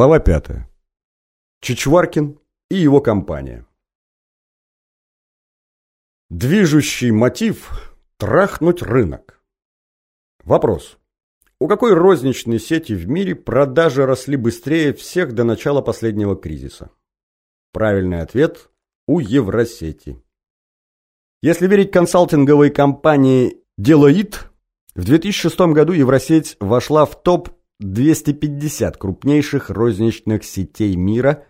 Глава 5. Чичваркин и его компания. Движущий мотив – трахнуть рынок. Вопрос. У какой розничной сети в мире продажи росли быстрее всех до начала последнего кризиса? Правильный ответ – у Евросети. Если верить консалтинговой компании Deloitte, в 2006 году Евросеть вошла в топ 250 крупнейших розничных сетей мира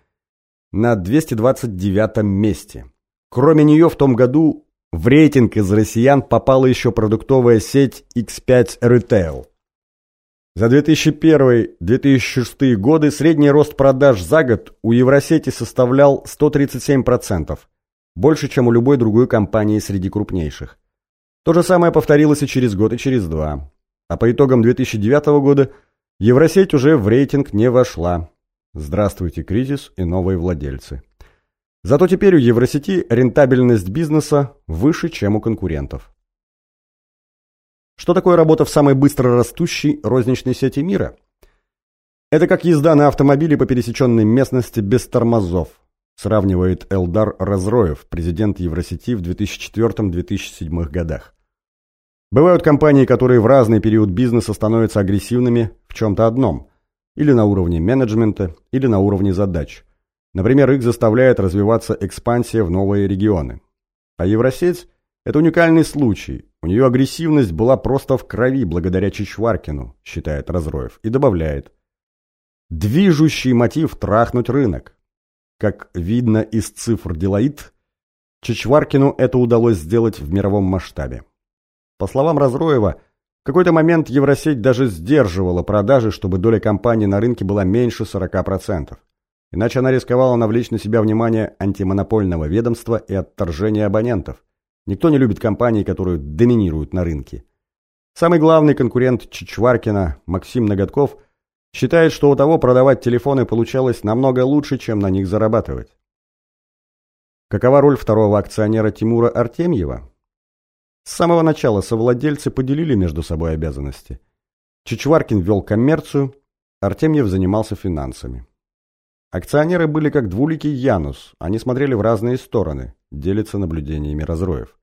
на 229 месте. Кроме нее в том году в рейтинг из россиян попала еще продуктовая сеть X5 Retail. За 2001-2006 годы средний рост продаж за год у Евросети составлял 137%, больше, чем у любой другой компании среди крупнейших. То же самое повторилось и через год, и через два. А по итогам 2009 года – Евросеть уже в рейтинг не вошла. Здравствуйте, кризис и новые владельцы. Зато теперь у Евросети рентабельность бизнеса выше, чем у конкурентов. Что такое работа в самой быстро растущей розничной сети мира? Это как езда на автомобиле по пересеченной местности без тормозов, сравнивает Элдар Разроев, президент Евросети в 2004-2007 годах. Бывают компании, которые в разный период бизнеса становятся агрессивными в чем-то одном, или на уровне менеджмента, или на уровне задач. Например, их заставляет развиваться экспансия в новые регионы. А Евросеть – это уникальный случай. У нее агрессивность была просто в крови благодаря Чичваркину, считает Разроев, и добавляет. Движущий мотив – трахнуть рынок. Как видно из цифр Делаид, Чичваркину это удалось сделать в мировом масштабе. По словам Разроева, в какой-то момент Евросеть даже сдерживала продажи, чтобы доля компании на рынке была меньше 40%. Иначе она рисковала навлечь на себя внимание антимонопольного ведомства и отторжение абонентов. Никто не любит компании, которые доминируют на рынке. Самый главный конкурент Чичваркина, Максим Ноготков, считает, что у того продавать телефоны получалось намного лучше, чем на них зарабатывать. Какова роль второго акционера Тимура Артемьева? С самого начала совладельцы поделили между собой обязанности. Чичваркин вел коммерцию, Артемьев занимался финансами. Акционеры были как двуликий Янус, они смотрели в разные стороны, делятся наблюдениями разроев.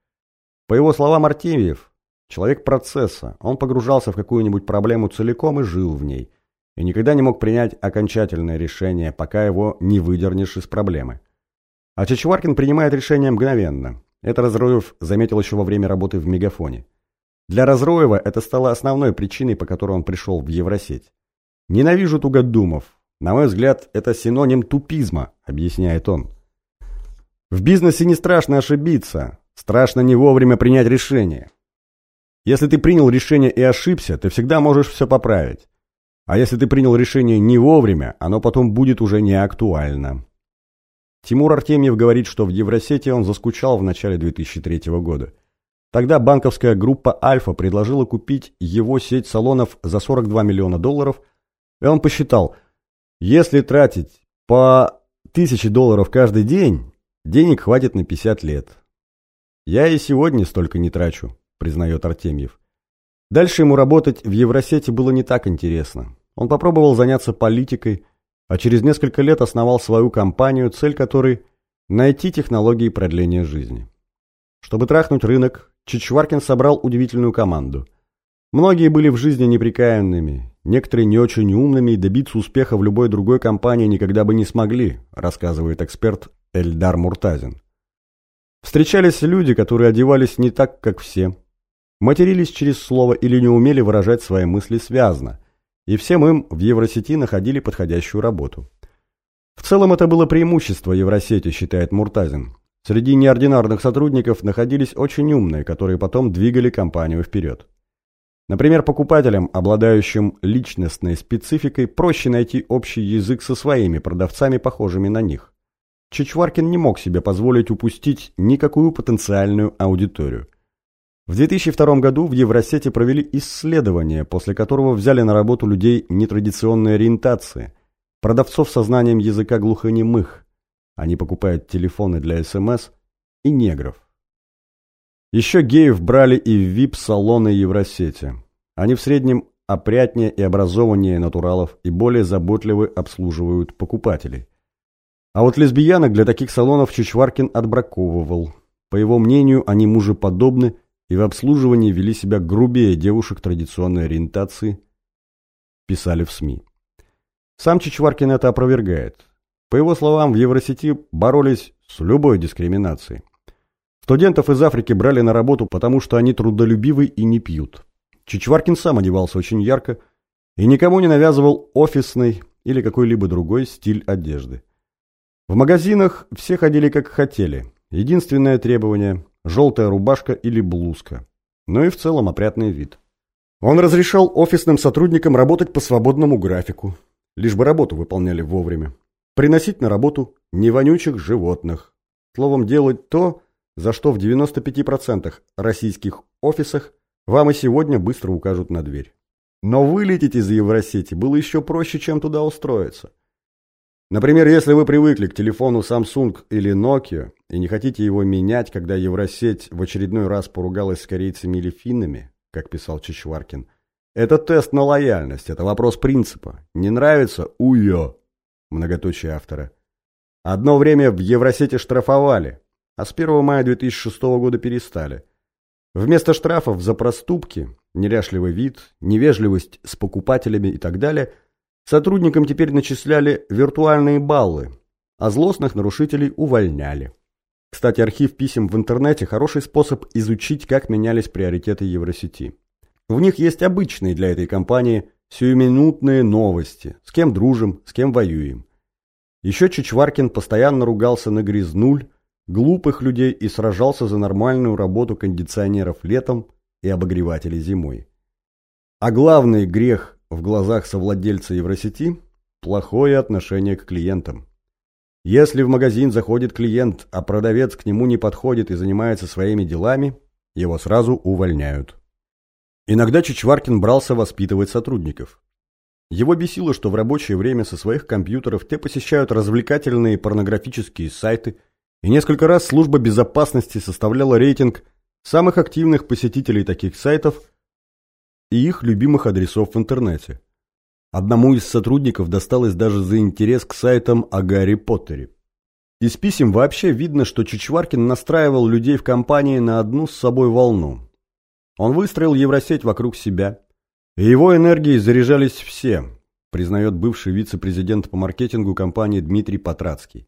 По его словам, Артемьев – человек процесса, он погружался в какую-нибудь проблему целиком и жил в ней, и никогда не мог принять окончательное решение, пока его не выдернешь из проблемы. А Чичваркин принимает решение мгновенно – это Разроев заметил еще во время работы в Мегафоне. Для Разроева это стало основной причиной, по которой он пришел в Евросеть. «Ненавижу тугодумов. На мой взгляд, это синоним тупизма», — объясняет он. В бизнесе не страшно ошибиться, страшно не вовремя принять решение. Если ты принял решение и ошибся, ты всегда можешь все поправить. А если ты принял решение не вовремя, оно потом будет уже не актуально. Тимур Артемьев говорит, что в Евросети он заскучал в начале 2003 года. Тогда банковская группа «Альфа» предложила купить его сеть салонов за 42 миллиона долларов, и он посчитал, если тратить по 1000 долларов каждый день, денег хватит на 50 лет. «Я и сегодня столько не трачу», – признает Артемьев. Дальше ему работать в Евросети было не так интересно. Он попробовал заняться политикой – а через несколько лет основал свою компанию, цель которой – найти технологии продления жизни. Чтобы трахнуть рынок, Чичваркин собрал удивительную команду. Многие были в жизни неприкаянными, некоторые не очень умными и добиться успеха в любой другой компании никогда бы не смогли, рассказывает эксперт Эльдар Муртазин. Встречались люди, которые одевались не так, как все, матерились через слово или не умели выражать свои мысли связно – и всем им в Евросети находили подходящую работу. В целом это было преимущество Евросети, считает Муртазин. Среди неординарных сотрудников находились очень умные, которые потом двигали компанию вперед. Например, покупателям, обладающим личностной спецификой, проще найти общий язык со своими продавцами, похожими на них. Чичваркин не мог себе позволить упустить никакую потенциальную аудиторию. В 2002 году в Евросете провели исследование, после которого взяли на работу людей нетрадиционной ориентации, продавцов со знанием языка глухонемых. Они покупают телефоны для СМС и негров. Еще геев брали и в VIP-салоны Евросети. Они в среднем опрятнее и образованнее натуралов и более заботливо обслуживают покупателей. А вот лесбиянок для таких салонов Чичваркин отбраковывал. По его мнению, они мужеподобны и в обслуживании вели себя грубее девушек традиционной ориентации, писали в СМИ. Сам Чичваркин это опровергает. По его словам, в Евросети боролись с любой дискриминацией. Студентов из Африки брали на работу, потому что они трудолюбивы и не пьют. Чичваркин сам одевался очень ярко и никому не навязывал офисный или какой-либо другой стиль одежды. В магазинах все ходили как хотели. Единственное требование – желтая рубашка или блузка. Ну и в целом опрятный вид. Он разрешал офисным сотрудникам работать по свободному графику, лишь бы работу выполняли вовремя. Приносить на работу невонючих животных. Словом, делать то, за что в 95% российских офисах вам и сегодня быстро укажут на дверь. Но вылететь из Евросети было еще проще, чем туда устроиться. Например, если вы привыкли к телефону Samsung или Nokia и не хотите его менять, когда Евросеть в очередной раз поругалась с корейцами или финнами, как писал Чичваркин, это тест на лояльность, это вопрос принципа. Не нравится – уё, многоточие автора. Одно время в Евросете штрафовали, а с 1 мая 2006 года перестали. Вместо штрафов за проступки, неряшливый вид, невежливость с покупателями и так далее, сотрудникам теперь начисляли виртуальные баллы, а злостных нарушителей увольняли. Кстати, архив писем в интернете – хороший способ изучить, как менялись приоритеты Евросети. В них есть обычные для этой компании сиюминутные новости, с кем дружим, с кем воюем. Еще Чичваркин постоянно ругался на грязнуль, глупых людей и сражался за нормальную работу кондиционеров летом и обогревателей зимой. А главный грех в глазах совладельца Евросети – плохое отношение к клиентам. Если в магазин заходит клиент, а продавец к нему не подходит и занимается своими делами, его сразу увольняют. Иногда Чичваркин брался воспитывать сотрудников. Его бесило, что в рабочее время со своих компьютеров те посещают развлекательные порнографические сайты – и несколько раз служба безопасности составляла рейтинг самых активных посетителей таких сайтов и их любимых адресов в интернете. Одному из сотрудников досталось даже за интерес к сайтам о Гарри Поттере. Из писем вообще видно, что Чичваркин настраивал людей в компании на одну с собой волну. Он выстроил Евросеть вокруг себя. И его энергией заряжались все, признает бывший вице-президент по маркетингу компании Дмитрий Патрацкий.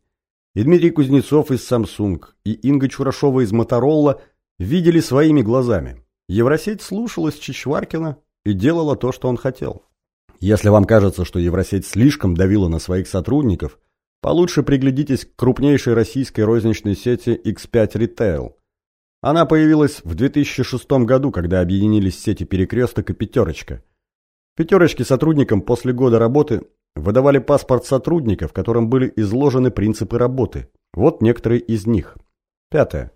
И Дмитрий Кузнецов из Samsung, и Инга Чурашова из Моторола видели своими глазами. Евросеть слушалась Чичваркина и делала то, что он хотел. Если вам кажется, что Евросеть слишком давила на своих сотрудников, получше приглядитесь к крупнейшей российской розничной сети X5 Retail. Она появилась в 2006 году, когда объединились сети «Перекресток» и «Пятерочка». «Пятерочке» сотрудникам после года работы выдавали паспорт сотрудника, в котором были изложены принципы работы. Вот некоторые из них. Пятое.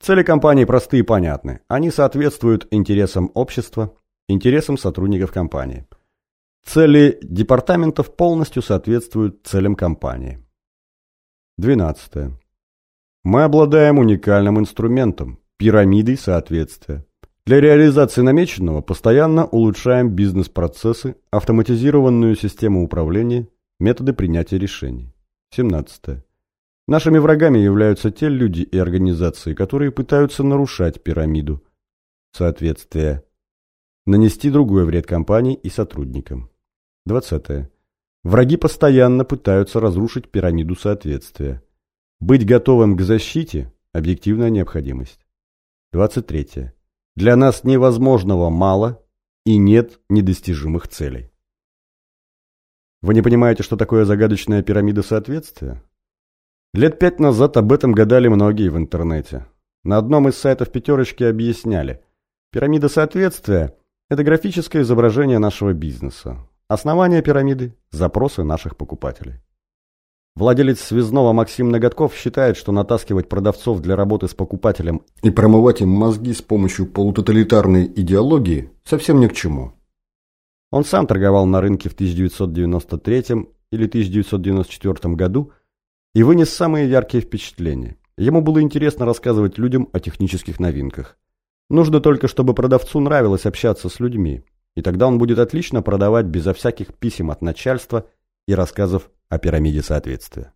Цели компании простые и понятны. Они соответствуют интересам общества, интересам сотрудников компании. Цели департаментов полностью соответствуют целям компании. Двенадцатое. Мы обладаем уникальным инструментом – пирамидой соответствия. Для реализации намеченного постоянно улучшаем бизнес-процессы, автоматизированную систему управления, методы принятия решений. 17. Нашими врагами являются те люди и организации, которые пытаются нарушать пирамиду. Соответствие. Нанести другой вред компании и сотрудникам. 20. Враги постоянно пытаются разрушить пирамиду соответствия. Быть готовым к защите – объективная необходимость. 23. Для нас невозможного мало и нет недостижимых целей. Вы не понимаете, что такое загадочная пирамида соответствия? Лет пять назад об этом гадали многие в интернете. На одном из сайтов «Пятерочки» объясняли. Пирамида соответствия – это графическое изображение нашего бизнеса. Основание пирамиды – запросы наших покупателей. Владелец связного Максим Ноготков считает, что натаскивать продавцов для работы с покупателем и промывать им мозги с помощью полутоталитарной идеологии совсем ни к чему. Он сам торговал на рынке в 1993 или 1994 году и вынес самые яркие впечатления. Ему было интересно рассказывать людям о технических новинках. Нужно только, чтобы продавцу нравилось общаться с людьми. И тогда он будет отлично продавать безо всяких писем от начальства и рассказов о пирамиде соответствия.